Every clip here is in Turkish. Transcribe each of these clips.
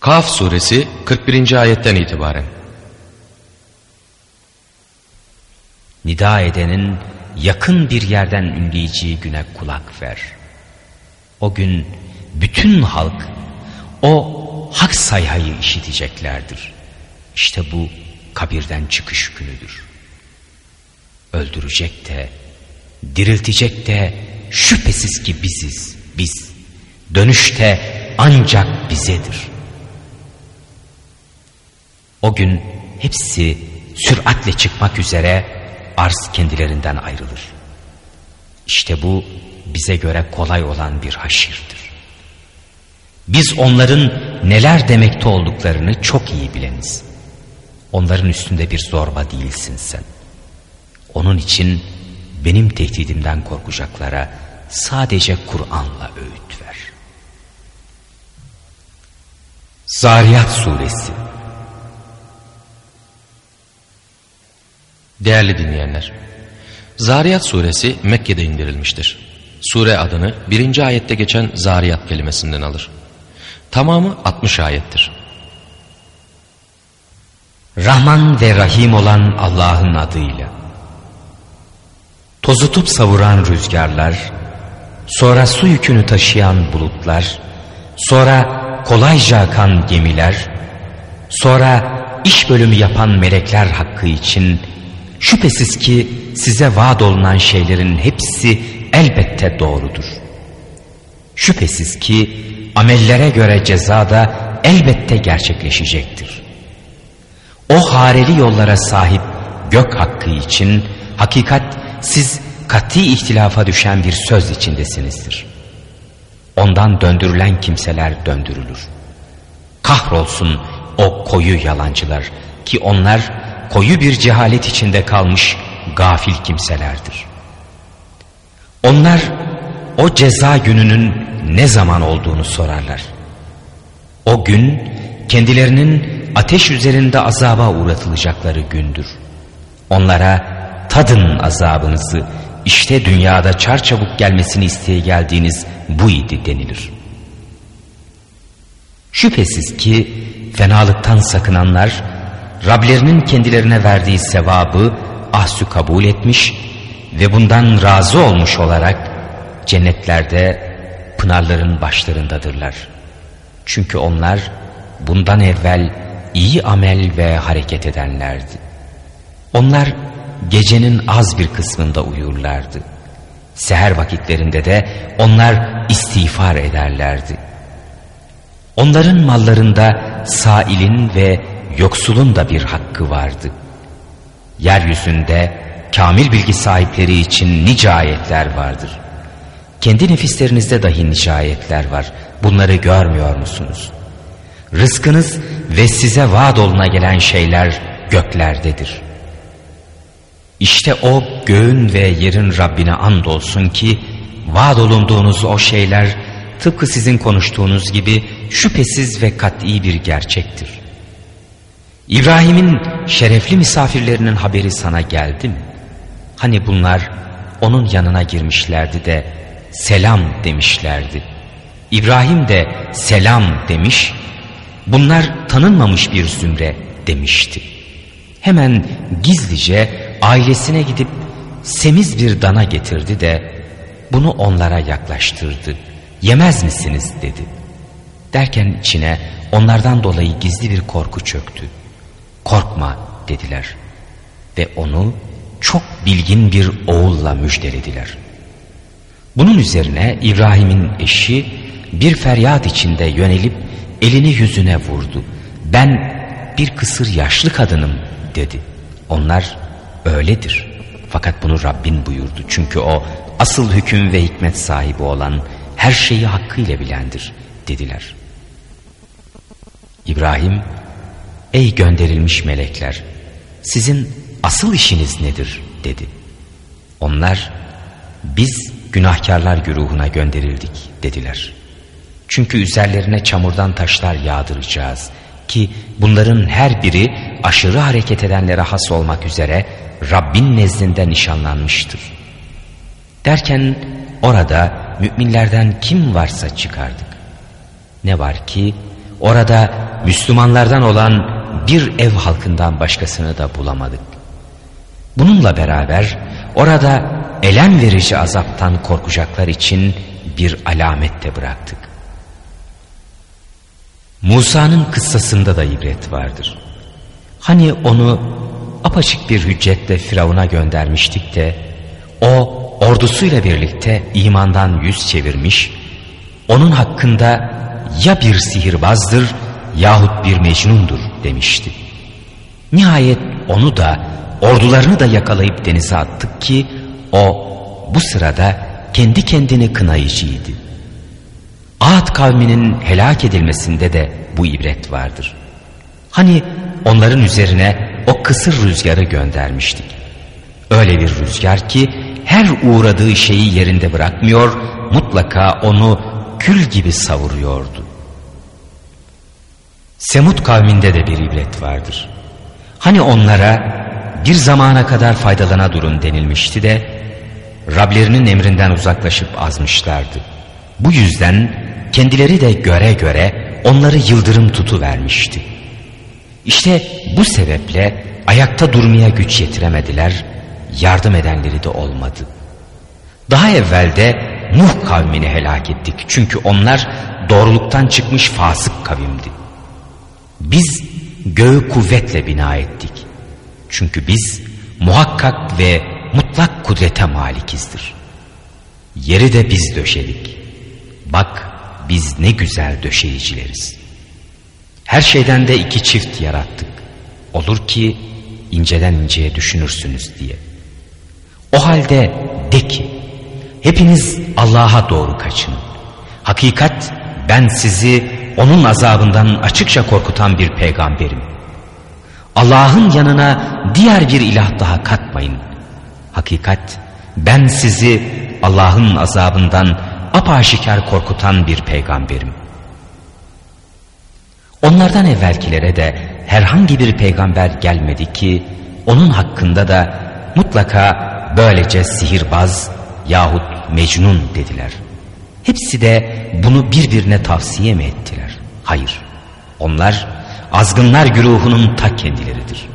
Kaf suresi 41. ayetten itibaren. Nida edenin yakın bir yerden ünleyeceği güne kulak ver. O gün bütün halk o hak sayhayı işiteceklerdir. İşte bu kabirden çıkış günüdür. Öldürecek de, diriltecek de şüphesiz ki biziz, biz. Dönüşte ancak bizedir. O gün hepsi süratle çıkmak üzere arz kendilerinden ayrılır. İşte bu bize göre kolay olan bir haşirdir. Biz onların neler demekte olduklarını çok iyi bileniz. Onların üstünde bir zorba değilsin sen. Onun için benim tehdidimden korkacaklara sadece Kur'an'la öğüt ver. Zariyat Suresi Değerli dinleyenler, Zariyat suresi Mekke'de indirilmiştir. Sure adını birinci ayette geçen Zariyat kelimesinden alır. Tamamı 60 ayettir. Rahman ve Rahim olan Allah'ın adıyla. Tozutup savuran rüzgarlar, sonra su yükünü taşıyan bulutlar, sonra kolayca akan gemiler, sonra iş bölümü yapan melekler hakkı için şüphesiz ki size vaat olunan şeylerin hepsi elbette doğrudur. Şüphesiz ki amellere göre ceza da elbette gerçekleşecektir. O hareli yollara sahip gök hakkı için hakikat siz kati ihtilafa düşen bir söz içindesinizdir. Ondan döndürülen kimseler döndürülür. Kahrolsun o koyu yalancılar ki onlar koyu bir cehalet içinde kalmış gafil kimselerdir. Onlar o ceza gününün ne zaman olduğunu sorarlar. O gün kendilerinin ateş üzerinde azaba uğratılacakları gündür. Onlara tadın azabınızı işte dünyada çarçabuk gelmesini isteye geldiğiniz bu idi denilir. Şüphesiz ki fenalıktan sakınanlar Rablerinin kendilerine verdiği sevabı ahsü kabul etmiş ve bundan razı olmuş olarak cennetlerde pınarların başlarındadırlar. Çünkü onlar bundan evvel iyi amel ve hareket edenlerdi. Onlar gecenin az bir kısmında uyurlardı. Seher vakitlerinde de onlar istiğfar ederlerdi. Onların mallarında sailin ve yoksulun da bir hakkı vardı. Yeryüzünde kamil bilgi sahipleri için nice ayetler vardır. Kendi nefislerinizde dahi nice var. Bunları görmüyor musunuz? Rızkınız ve size vaat oluna gelen şeyler göklerdedir. İşte o göğün ve yerin Rabbine andolsun ki vaat olunduğunuz o şeyler tıpkı sizin konuştuğunuz gibi şüphesiz ve kat'i bir gerçektir. İbrahim'in şerefli misafirlerinin haberi sana geldi mi? Hani bunlar onun yanına girmişlerdi de selam demişlerdi. İbrahim de selam demiş, bunlar tanınmamış bir zümre demişti. Hemen gizlice ailesine gidip semiz bir dana getirdi de bunu onlara yaklaştırdı. Yemez misiniz dedi. Derken içine onlardan dolayı gizli bir korku çöktü. Korkma dediler ve onu çok bilgin bir oğulla müjdelediler.'' Bunun üzerine İbrahim'in eşi bir feryat içinde yönelip elini yüzüne vurdu. Ben bir kısır yaşlı kadınım dedi. Onlar öyledir. Fakat bunu Rabbin buyurdu. Çünkü o asıl hüküm ve hikmet sahibi olan her şeyi hakkıyla bilendir dediler. İbrahim ey gönderilmiş melekler sizin asıl işiniz nedir dedi. Onlar biz günahkarlar güruhuna gönderildik dediler. Çünkü üzerlerine çamurdan taşlar yağdıracağız ki bunların her biri aşırı hareket edenlere has olmak üzere Rabbin nezdinde nişanlanmıştır. Derken orada müminlerden kim varsa çıkardık. Ne var ki orada Müslümanlardan olan bir ev halkından başkasını da bulamadık. Bununla beraber orada elem verici azaptan korkacaklar için bir alamet de bıraktık. Musa'nın kıssasında da ibret vardır. Hani onu apaçık bir hüccetle Firavun'a göndermiştik de o ordusuyla birlikte imandan yüz çevirmiş, onun hakkında ya bir sihirbazdır yahut bir mecnundur demişti. Nihayet onu da ordularını da yakalayıp denize attık ki o bu sırada kendi kendini kınayıcıydı. Ad kavminin helak edilmesinde de bu ibret vardır. Hani onların üzerine o kısır rüzgarı göndermiştik. Öyle bir rüzgar ki her uğradığı şeyi yerinde bırakmıyor, mutlaka onu kül gibi savuruyordu. Semut kavminde de bir ibret vardır. Hani onlara bir zamana kadar faydalana durun denilmişti de Rablerinin emrinden uzaklaşıp azmışlardı. Bu yüzden kendileri de göre göre onları yıldırım tutu vermişti. İşte bu sebeple ayakta durmaya güç yetiremediler, yardım edenleri de olmadı. Daha evvelde Nuh kavmini helak ettik çünkü onlar doğruluktan çıkmış fasık kavimdi. Biz göğü kuvvetle bina ettik. Çünkü biz muhakkak ve mutlak kudrete malikizdir. Yeri de biz döşedik. Bak biz ne güzel döşeyicileriz. Her şeyden de iki çift yarattık. Olur ki inceden inceye düşünürsünüz diye. O halde de ki hepiniz Allah'a doğru kaçın. Hakikat ben sizi onun azabından açıkça korkutan bir peygamberim. Allah'ın yanına diğer bir ilah daha katmayın. Hakikat ben sizi Allah'ın azabından apaşikar korkutan bir peygamberim. Onlardan evvelkilere de herhangi bir peygamber gelmedi ki onun hakkında da mutlaka böylece sihirbaz yahut mecnun dediler. Hepsi de bunu birbirine tavsiye mi ettiler? Hayır. Onlar azgınlar güruhunun ta kendileridir.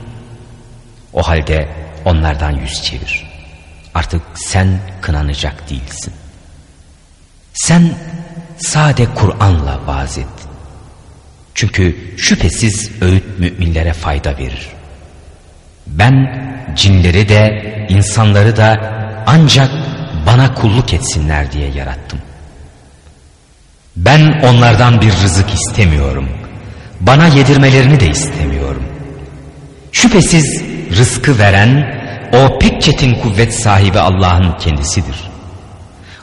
O halde onlardan yüz çevir. Artık sen kınanacak değilsin. Sen sade Kur'an'la vaaz et. Çünkü şüphesiz öğüt müminlere fayda verir. Ben cinleri de insanları da ancak bana kulluk etsinler diye yarattım. Ben onlardan bir rızık istemiyorum. Bana yedirmelerini de istemiyorum. Şüphesiz rızkı veren o pek çetin kuvvet sahibi Allah'ın kendisidir.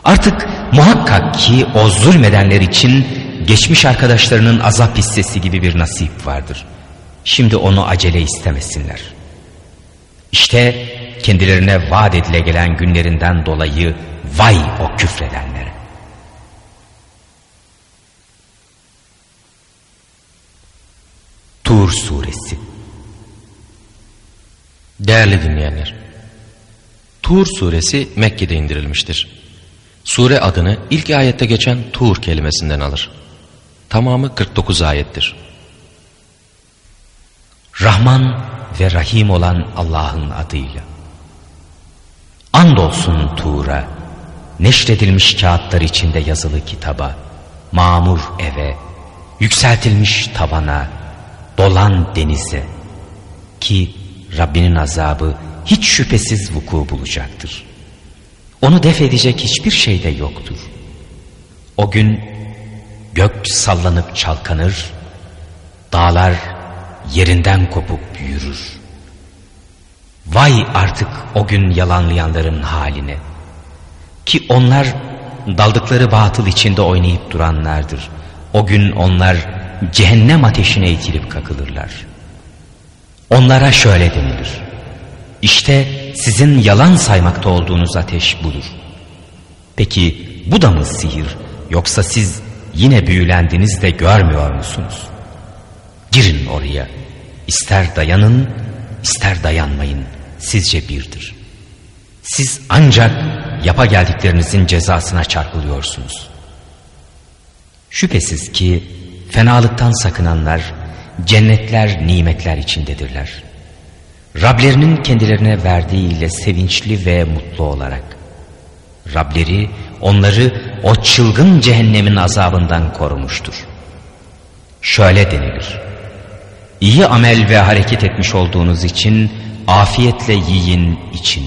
Artık muhakkak ki o zulmedenler için geçmiş arkadaşlarının azap hissesi gibi bir nasip vardır. Şimdi onu acele istemesinler. İşte kendilerine vaat edile gelen günlerinden dolayı vay o küfredenlere. Tur Suresi Değerli dinleyenler, Tur suresi Mekke'de indirilmiştir. Sure adını ilk ayette geçen Tur kelimesinden alır. Tamamı 49 ayettir. Rahman ve Rahim olan Allah'ın adıyla. Andolsun Tur'a, neşredilmiş kağıtlar içinde yazılı kitaba, mamur eve, yükseltilmiş tavana, dolan denize ki Rabbinin azabı hiç şüphesiz vuku bulacaktır. Onu def edecek hiçbir şey de yoktur. O gün gök sallanıp çalkanır, dağlar yerinden kopup yürür. Vay artık o gün yalanlayanların haline. Ki onlar daldıkları batıl içinde oynayıp duranlardır. O gün onlar cehennem ateşine itilip kakılırlar. Onlara şöyle denilir. İşte sizin yalan saymakta olduğunuz ateş budur. Peki bu da mı sihir yoksa siz yine büyülendiniz de görmüyor musunuz? Girin oraya. İster dayanın ister dayanmayın sizce birdir. Siz ancak yapa geldiklerinizin cezasına çarpılıyorsunuz. Şüphesiz ki fenalıktan sakınanlar cennetler nimetler içindedirler. Rablerinin kendilerine verdiğiyle sevinçli ve mutlu olarak. Rableri onları o çılgın cehennemin azabından korumuştur. Şöyle denilir. İyi amel ve hareket etmiş olduğunuz için afiyetle yiyin için.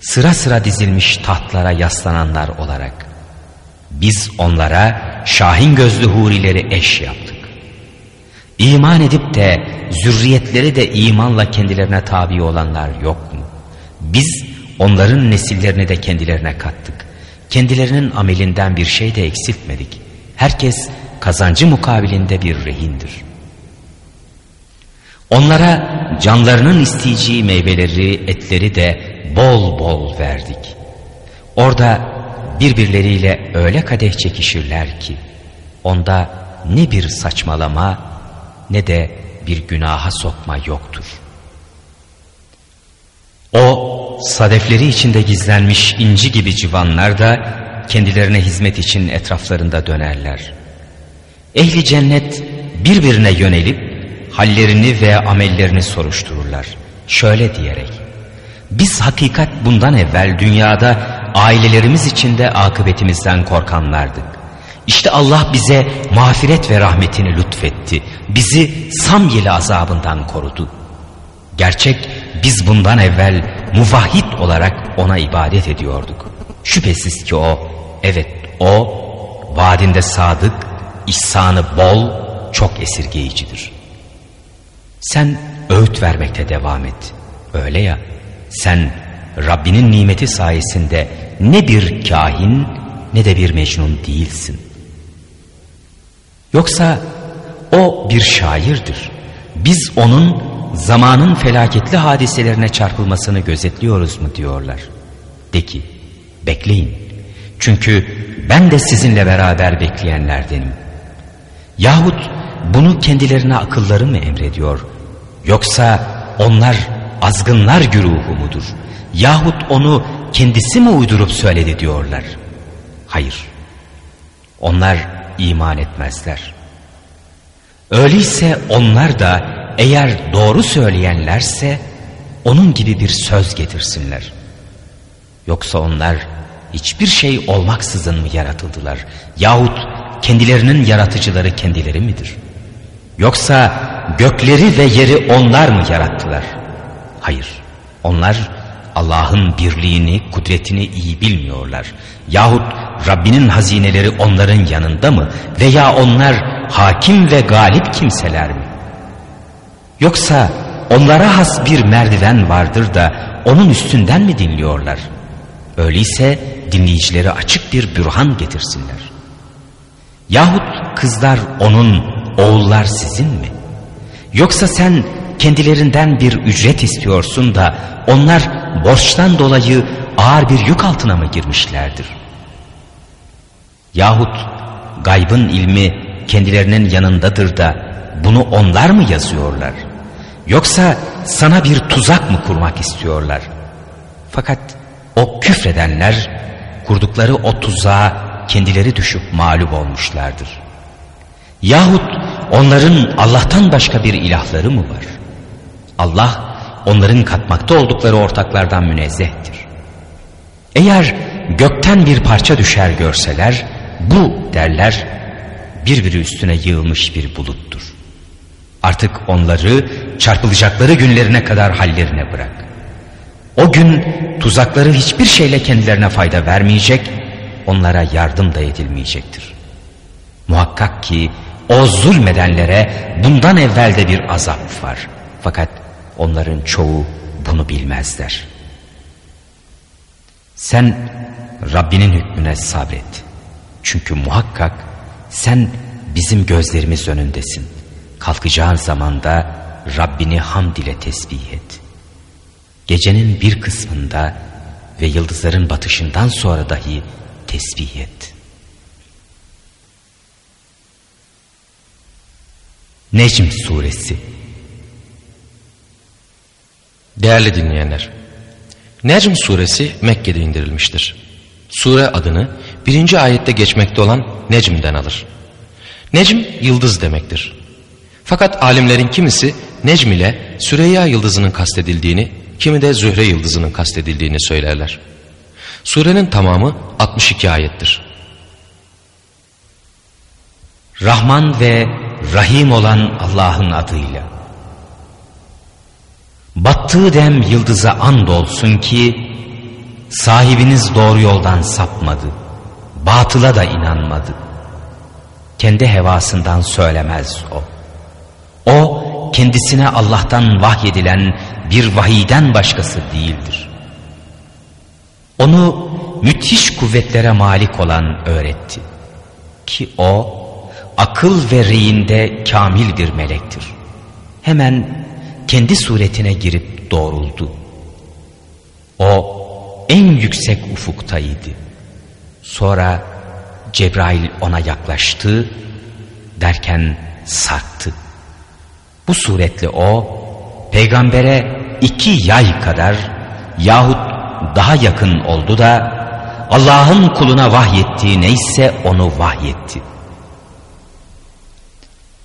Sıra sıra dizilmiş tahtlara yaslananlar olarak. Biz onlara şahin gözlü hurileri eş yaptık. İman edip de zürriyetleri de imanla kendilerine tabi olanlar yok mu? Biz onların nesillerini de kendilerine kattık. Kendilerinin amelinden bir şey de eksiltmedik. Herkes kazancı mukabilinde bir rehindir. Onlara canlarının isteyeceği meyveleri, etleri de bol bol verdik. Orada birbirleriyle öyle kadeh çekişirler ki onda ne bir saçmalama ne de bir günaha sokma yoktur. O sadefleri içinde gizlenmiş inci gibi civanlar da kendilerine hizmet için etraflarında dönerler. Ehli cennet birbirine yönelip hallerini ve amellerini soruştururlar. Şöyle diyerek, biz hakikat bundan evvel dünyada ailelerimiz içinde akıbetimizden korkanlardık. İşte Allah bize mağfiret ve rahmetini lütfetti. Bizi Samyeli azabından korudu. Gerçek biz bundan evvel muvahhid olarak ona ibadet ediyorduk. Şüphesiz ki o, evet o, vaadinde sadık, ihsanı bol, çok esirgeyicidir. Sen öğüt vermekte devam et. Öyle ya, sen Rabbinin nimeti sayesinde ne bir kahin ne de bir mecnun değilsin. Yoksa o bir şairdir. Biz onun zamanın felaketli hadiselerine çarpılmasını gözetliyoruz mu diyorlar. De ki bekleyin. Çünkü ben de sizinle beraber bekleyenlerdenim. Yahut bunu kendilerine akılları mı emrediyor? Yoksa onlar azgınlar güruhu mudur? Yahut onu kendisi mi uydurup söyledi diyorlar? Hayır. Onlar iman etmezler. Öyleyse onlar da eğer doğru söyleyenlerse onun gibi bir söz getirsinler. Yoksa onlar hiçbir şey olmaksızın mı yaratıldılar? Yahut kendilerinin yaratıcıları kendileri midir? Yoksa gökleri ve yeri onlar mı yarattılar? Hayır. Onlar Allah'ın birliğini, kudretini iyi bilmiyorlar. Yahut Rabbinin hazineleri onların yanında mı? Veya onlar hakim ve galip kimseler mi? Yoksa onlara has bir merdiven vardır da onun üstünden mi dinliyorlar? Öyleyse dinleyicileri açık bir bürhan getirsinler. Yahut kızlar onun, oğullar sizin mi? Yoksa sen kendilerinden bir ücret istiyorsun da onlar borçtan dolayı ağır bir yük altına mı girmişlerdir? Yahut gaybın ilmi kendilerinin yanındadır da bunu onlar mı yazıyorlar? Yoksa sana bir tuzak mı kurmak istiyorlar? Fakat o küfredenler kurdukları o tuzağa kendileri düşüp mağlup olmuşlardır. Yahut onların Allah'tan başka bir ilahları mı var? Allah onların katmakta oldukları ortaklardan münezzehtir. Eğer gökten bir parça düşer görseler bu derler birbiri üstüne yığılmış bir buluttur. Artık onları çarpılacakları günlerine kadar hallerine bırak. O gün tuzakları hiçbir şeyle kendilerine fayda vermeyecek, onlara yardım da edilmeyecektir. Muhakkak ki o zulmedenlere bundan evvelde bir azap var. Fakat onların çoğu bunu bilmezler. Sen Rabbinin hükmüne sabret. Çünkü muhakkak sen bizim gözlerimiz önündesin. Kalkacağın zamanda Rabbini hamd ile tesbih et. Gecenin bir kısmında ve yıldızların batışından sonra dahi tesbih et. Necm Suresi Değerli dinleyenler, Necm suresi Mekke'de indirilmiştir. Sure adını birinci ayette geçmekte olan Necm'den alır. Necm yıldız demektir. Fakat alimlerin kimisi Necm ile Süreyya yıldızının kastedildiğini, kimi de Zühre yıldızının kastedildiğini söylerler. Surenin tamamı 62 ayettir. Rahman ve Rahim olan Allah'ın adıyla. Battığı dem yıldıza and olsun ki sahibiniz doğru yoldan sapmadı, batıla da inanmadı. Kendi hevasından söylemez o. O kendisine Allah'tan vahyedilen bir vahiyden başkası değildir. Onu müthiş kuvvetlere malik olan öğretti. Ki o akıl ve reyinde kamil bir melektir. Hemen kendi suretine girip doğruldu. O en yüksek ufuktaydı. Sonra Cebrail ona yaklaştı derken sarktı. Bu suretle o peygambere iki yay kadar yahut daha yakın oldu da Allah'ın kuluna vahyettiği neyse onu vahyetti.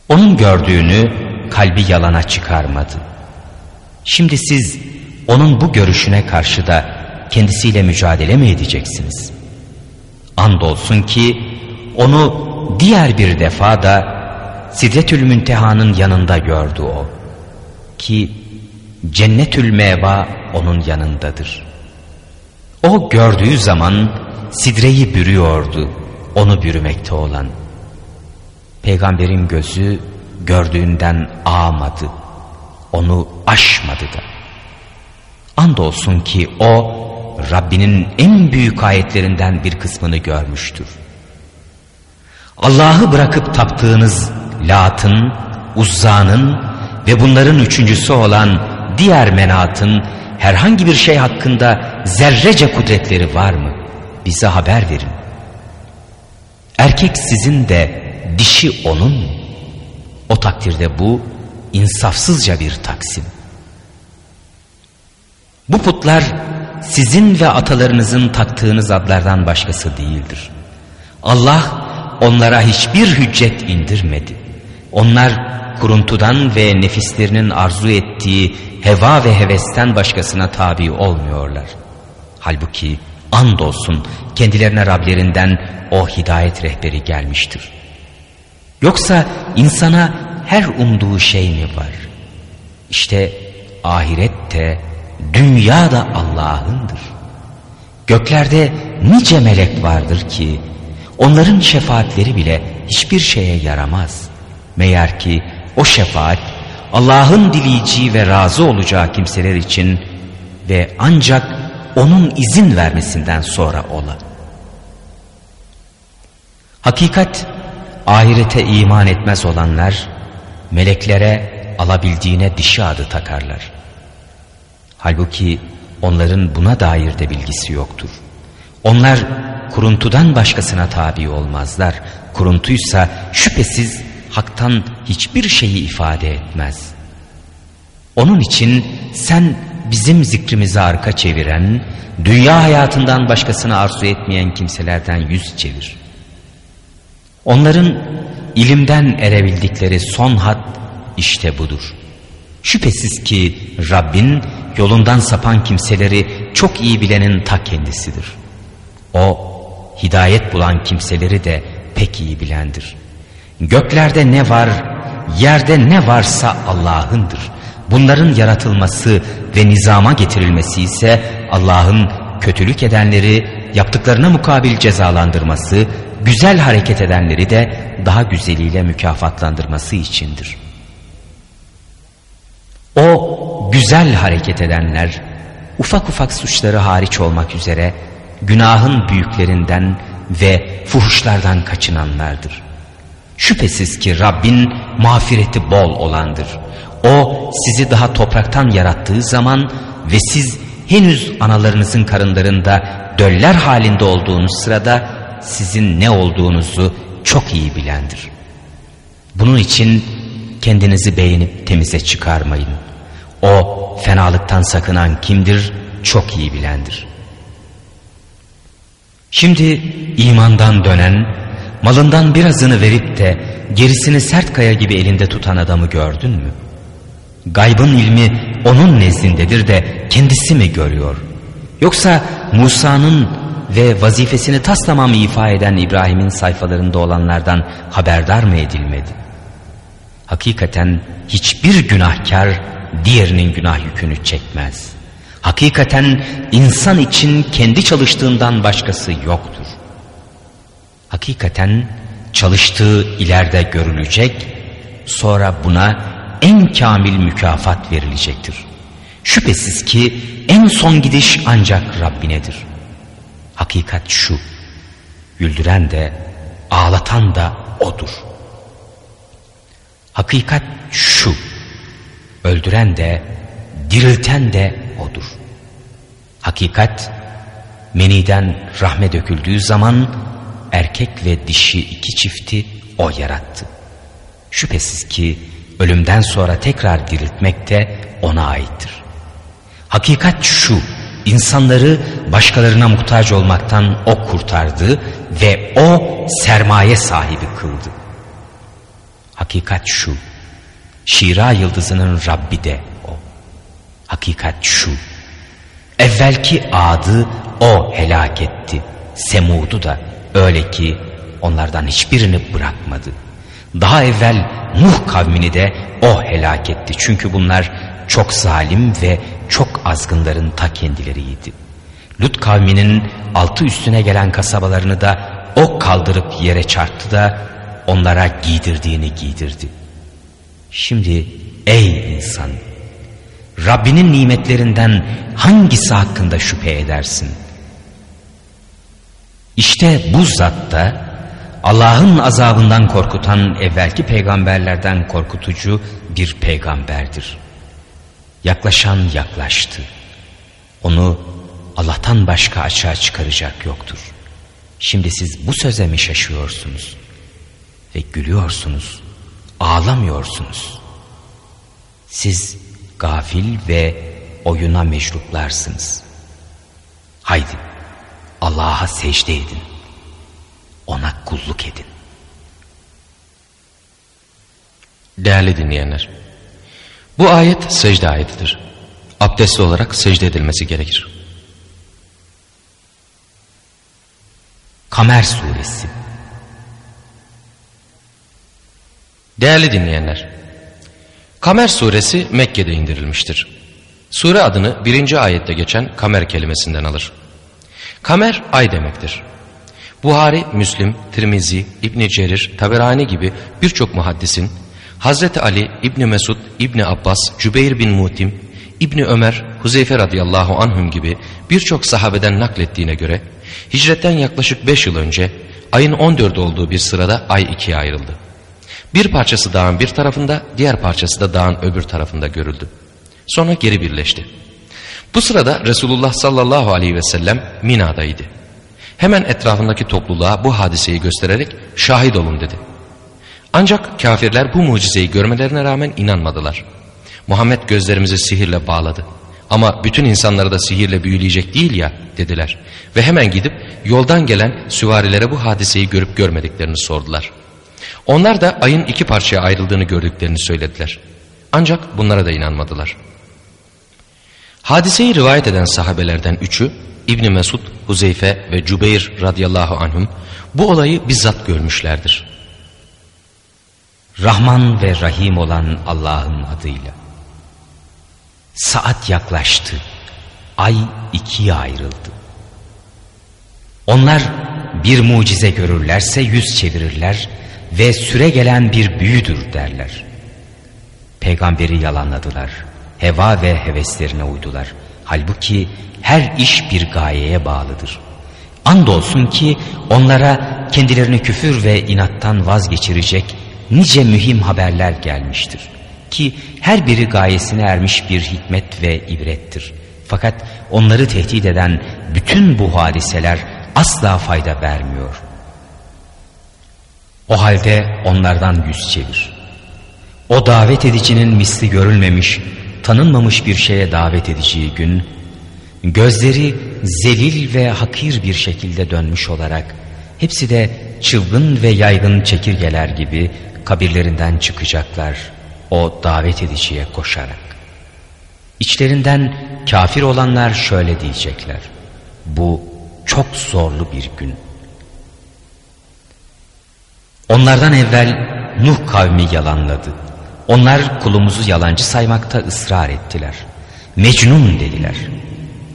Onun gördüğünü kalbi yalana çıkarmadı. Şimdi siz onun bu görüşüne karşı da kendisiyle mücadele mi edeceksiniz? Andolsun ki onu diğer bir defa da Sidretül Münteha'nın yanında gördü o. Ki Cennetül Meva onun yanındadır. O gördüğü zaman sidreyi bürüyordu, onu bürümekte olan. Peygamberin gözü gördüğünden ağmadı, onu aşmadı da. Andolsun ki o Rabbinin en büyük ayetlerinden bir kısmını görmüştür. Allah'ı bırakıp taptığınız Lat'ın, Uzza'nın ve bunların üçüncüsü olan diğer menatın herhangi bir şey hakkında zerrece kudretleri var mı? Bize haber verin. Erkek sizin de dişi onun mu? O takdirde bu insafsızca bir taksim. Bu putlar sizin ve atalarınızın taktığınız adlardan başkası değildir. Allah onlara hiçbir hüccet indirmedi. Onlar kuruntudan ve nefislerinin arzu ettiği heva ve hevesten başkasına tabi olmuyorlar. Halbuki andolsun kendilerine Rablerinden o hidayet rehberi gelmiştir. Yoksa insana her umduğu şey mi var? İşte ahirette, dünya da Allah'ındır. Göklerde nice melek vardır ki onların şefaatleri bile hiçbir şeye yaramaz. Meğer ki o şefaat Allah'ın dileyeceği ve razı olacağı kimseler için ve ancak onun izin vermesinden sonra ola. Hakikat ahirete iman etmez olanlar meleklere alabildiğine dişi adı takarlar. Halbuki onların buna dair de bilgisi yoktur. Onlar kuruntudan başkasına tabi olmazlar. Kuruntuysa şüphesiz haktan hiçbir şeyi ifade etmez. Onun için sen bizim zikrimizi arka çeviren, dünya hayatından başkasını arzu etmeyen kimselerden yüz çevir. Onların ilimden erebildikleri son hat işte budur. Şüphesiz ki Rabbin yolundan sapan kimseleri çok iyi bilenin ta kendisidir. O hidayet bulan kimseleri de pek iyi bilendir. Göklerde ne var, yerde ne varsa Allah'ındır. Bunların yaratılması ve nizama getirilmesi ise Allah'ın kötülük edenleri yaptıklarına mukabil cezalandırması, güzel hareket edenleri de daha güzeliyle mükafatlandırması içindir. O güzel hareket edenler ufak ufak suçları hariç olmak üzere günahın büyüklerinden ve fuhuşlardan kaçınanlardır. Şüphesiz ki Rabbin mağfireti bol olandır. O sizi daha topraktan yarattığı zaman ve siz henüz analarınızın karınlarında döller halinde olduğunuz sırada sizin ne olduğunuzu çok iyi bilendir. Bunun için kendinizi beğenip temize çıkarmayın. O fenalıktan sakınan kimdir çok iyi bilendir. Şimdi imandan dönen malından birazını verip de gerisini sert kaya gibi elinde tutan adamı gördün mü? Gaybın ilmi onun nezdindedir de kendisi mi görüyor? Yoksa Musa'nın ve vazifesini tas tamam ifa eden İbrahim'in sayfalarında olanlardan haberdar mı edilmedi? Hakikaten hiçbir günahkar diğerinin günah yükünü çekmez. Hakikaten insan için kendi çalıştığından başkası yoktur. Hakikaten çalıştığı ileride görülecek, sonra buna en kamil mükafat verilecektir. Şüphesiz ki en son gidiş ancak Rabbinedir. Hakikat şu, güldüren de ağlatan da O'dur. Hakikat şu, öldüren de dirilten de O'dur. Hakikat meniden rahme döküldüğü zaman erkek ve dişi iki çifti O yarattı. Şüphesiz ki ölümden sonra tekrar diriltmek de O'na aittir. Hakikat şu, insanları başkalarına muhtaç olmaktan O kurtardı ve O sermaye sahibi kıldı. Hakikat şu, Şira yıldızının Rabbi de O. Hakikat şu, evvelki adı O helak etti, Semud'u da öyle ki onlardan hiçbirini bırakmadı. Daha evvel Nuh kavmini de O helak etti çünkü bunlar çok zalim ve çok azgınların ta kendileriydi. Lut kavminin altı üstüne gelen kasabalarını da o kaldırıp yere çarptı da onlara giydirdiğini giydirdi. Şimdi ey insan Rabbinin nimetlerinden hangisi hakkında şüphe edersin? İşte bu zat da Allah'ın azabından korkutan evvelki peygamberlerden korkutucu bir peygamberdir. Yaklaşan yaklaştı. Onu Allah'tan başka açığa çıkaracak yoktur. Şimdi siz bu söze mi şaşıyorsunuz? Ve gülüyorsunuz, ağlamıyorsunuz. Siz gafil ve oyuna mecruplarsınız. Haydi Allah'a secde edin. Ona kulluk edin. Değerli dinleyenler, bu ayet secde ayetidir. Abdestli olarak secde edilmesi gerekir. Kamer Suresi Değerli dinleyenler, Kamer suresi Mekke'de indirilmiştir. Sure adını birinci ayette geçen kamer kelimesinden alır. Kamer ay demektir. Buhari, Müslim, Tirmizi, İbni Cerir, Taberani gibi birçok muhaddisin Hazreti Ali, İbni Mesud, İbni Abbas, Cübeyr bin Mutim, İbni Ömer, Huzeyfe radıyallahu anhum gibi birçok sahabeden naklettiğine göre hicretten yaklaşık 5 yıl önce ayın 14 olduğu bir sırada ay ikiye ayrıldı. Bir parçası dağın bir tarafında, diğer parçası da dağın öbür tarafında görüldü. Sonra geri birleşti. Bu sırada Resulullah sallallahu aleyhi ve sellem Mina'daydı. Hemen etrafındaki topluluğa bu hadiseyi göstererek şahit olun dedi. Ancak kafirler bu mucizeyi görmelerine rağmen inanmadılar. Muhammed gözlerimizi sihirle bağladı. Ama bütün insanları da sihirle büyüleyecek değil ya dediler. Ve hemen gidip yoldan gelen süvarilere bu hadiseyi görüp görmediklerini sordular. Onlar da ayın iki parçaya ayrıldığını gördüklerini söylediler. Ancak bunlara da inanmadılar. Hadiseyi rivayet eden sahabelerden üçü İbni Mesud, Huzeyfe ve Cübeyr radıyallahu anhum bu olayı bizzat görmüşlerdir. Rahman ve Rahim olan Allah'ın adıyla. Saat yaklaştı. Ay ikiye ayrıldı. Onlar bir mucize görürlerse yüz çevirirler ve süre gelen bir büyüdür derler. Peygamberi yalanladılar. Heva ve heveslerine uydular. Halbuki her iş bir gayeye bağlıdır. Andolsun ki onlara kendilerini küfür ve inattan vazgeçirecek nice mühim haberler gelmiştir. Ki her biri gayesine ermiş bir hikmet ve ibrettir. Fakat onları tehdit eden bütün bu hadiseler asla fayda vermiyor.'' O halde onlardan yüz çevir. O davet edicinin misli görülmemiş, tanınmamış bir şeye davet edeceği gün, gözleri zelil ve hakir bir şekilde dönmüş olarak, hepsi de çılgın ve yaygın çekirgeler gibi kabirlerinden çıkacaklar o davet ediciye koşarak. İçlerinden kafir olanlar şöyle diyecekler. Bu çok zorlu bir gün. Onlardan evvel Nuh kavmi yalanladı. Onlar kulumuzu yalancı saymakta ısrar ettiler. Mecnun dediler.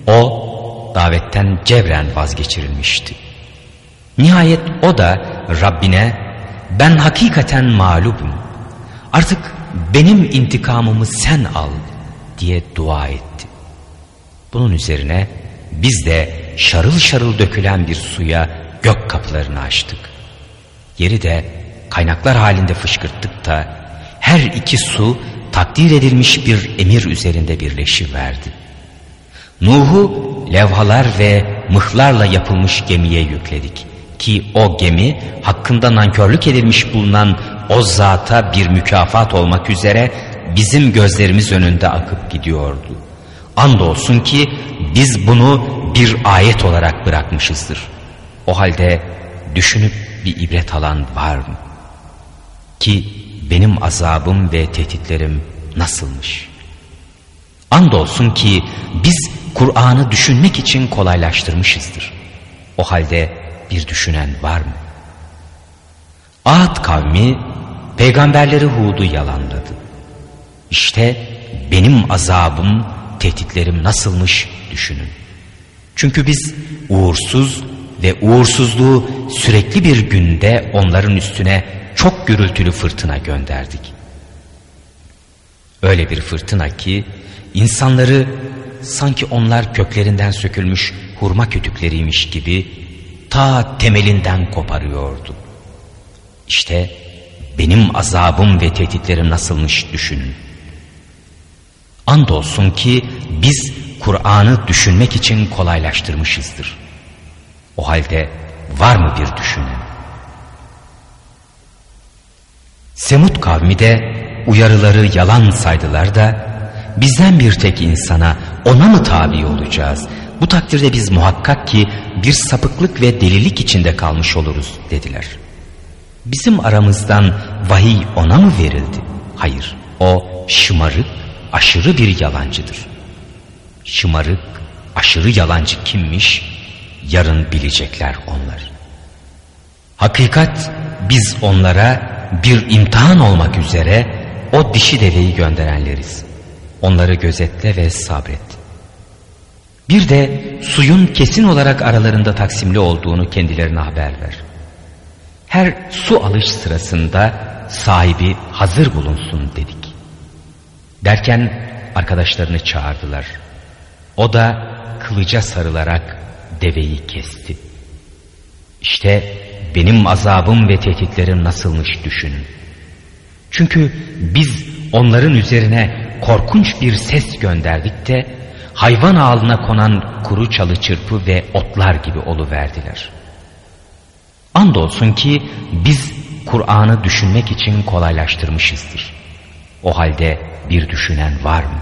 O davetten cevren vazgeçirilmişti. Nihayet o da Rabbine ben hakikaten mağlubum. Artık benim intikamımı sen al diye dua etti. Bunun üzerine biz de şarıl şarıl dökülen bir suya gök kapılarını açtık. Yeri de kaynaklar halinde fışkırttık da her iki su takdir edilmiş bir emir üzerinde birleşiverdi. Nuh'u levhalar ve mıhlarla yapılmış gemiye yükledik ki o gemi hakkında nankörlük edilmiş bulunan o zata bir mükafat olmak üzere bizim gözlerimiz önünde akıp gidiyordu. Andolsun ki biz bunu bir ayet olarak bırakmışızdır. O halde düşünüp bir ibret alan var mı? Ki benim azabım ve tehditlerim nasılmış? Andolsun ki biz Kur'an'ı düşünmek için kolaylaştırmışızdır. O halde bir düşünen var mı? Ad kavmi peygamberleri Hud'u yalanladı. İşte benim azabım, tehditlerim nasılmış düşünün. Çünkü biz uğursuz ve uğursuzluğu sürekli bir günde onların üstüne çok gürültülü fırtına gönderdik. Öyle bir fırtına ki insanları sanki onlar köklerinden sökülmüş hurma kütükleriymiş gibi ta temelinden koparıyordu. İşte benim azabım ve tehditlerim nasılmış düşünün. Andolsun ki biz Kur'an'ı düşünmek için kolaylaştırmışızdır. O halde var mı bir düşünen? Semut kavmi de uyarıları yalan saydılar da bizden bir tek insana ona mı tabi olacağız? Bu takdirde biz muhakkak ki bir sapıklık ve delilik içinde kalmış oluruz dediler. Bizim aramızdan vahiy ona mı verildi? Hayır, o şımarık, aşırı bir yalancıdır. Şımarık, aşırı yalancı kimmiş? Yarın bilecekler onlar. Hakikat biz onlara bir imtihan olmak üzere o dişi deveyi gönderenleriz. Onları gözetle ve sabret. Bir de suyun kesin olarak aralarında taksimli olduğunu kendilerine haber ver. Her su alış sırasında sahibi hazır bulunsun dedik. Derken arkadaşlarını çağırdılar. O da kılıca sarılarak deveyi kesti. İşte benim azabım ve tehditlerim nasılmış düşünün. Çünkü biz onların üzerine korkunç bir ses gönderdik de hayvan ağlına konan kuru çalı çırpı ve otlar gibi oluverdiler. Andolsun ki biz Kur'an'ı düşünmek için kolaylaştırmışızdır. O halde bir düşünen var mı?